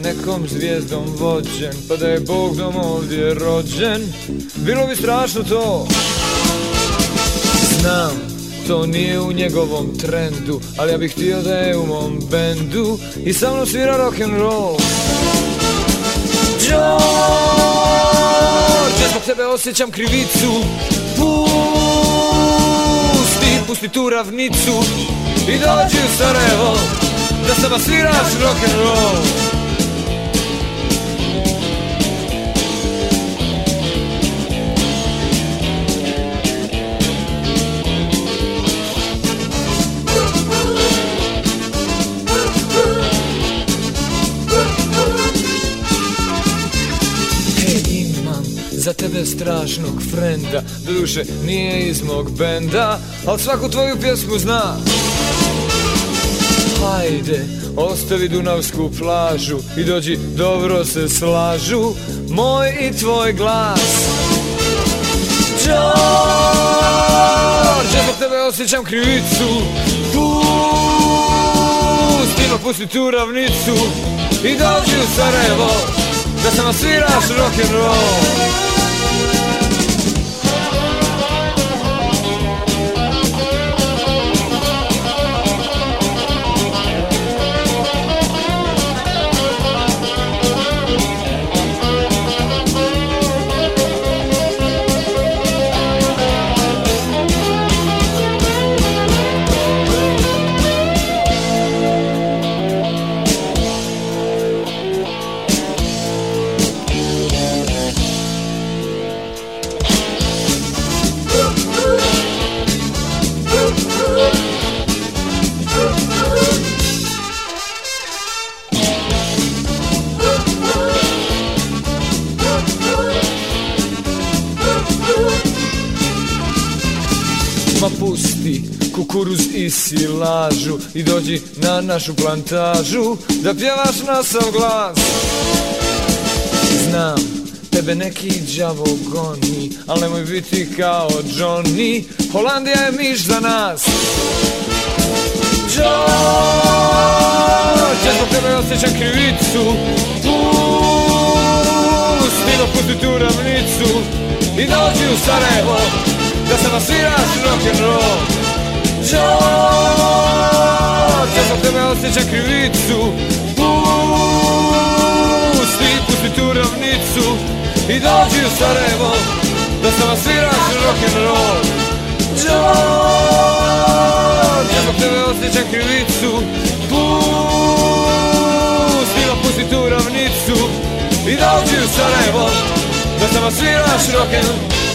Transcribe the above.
nekom zvijezdom vođen Pa da je Bog dom ovdje rođen. Bilo bi strašno to. Znam, to nije u njegovom trendu Ali ja bih htio da je u mom bendu. I sa mnom svira rock'n'roll. George, ja zbog tebe osjećam krivicu. Pusti, pusti tu ravnicu. I dođi u Sarajevo Da sama sviraš rock'n'roll tebe strašnog frenda. Doduše nije iz mog benda Al svaku tvoju pjesmu zna. Hajde, ostavi Dunavsku plažu I dođi, dobro se slažu Moj i tvoj glas. Ja zbog tebe osjećam krivicu. Pusti, no pusti tu ravnicu I dođi u Sarajevo Da se masiraš rock'n'roll kukuruz i silažu I dođi na našu plantažu Da pjevaš na sav glas. Znam, tebe neki đavo goni Al nemoj biti kao Johnny Holandija je miš za nas. George, ja zbog tebe osjećam krivicu. Pusti, no pusti tu ravnicu I dođi u Sarajevo Da se masiraš rock'n'roll osjećam krivicu. Pusti, pusti tu ravnicu. I dođi u Sarajevo Da se masiraš rock'n'roll. George, ja zbog tebe osjećam krivicu. Pusti, no pusti tu ravnicu. I dođi u Sarajevo Da se masiraš rock'n'roll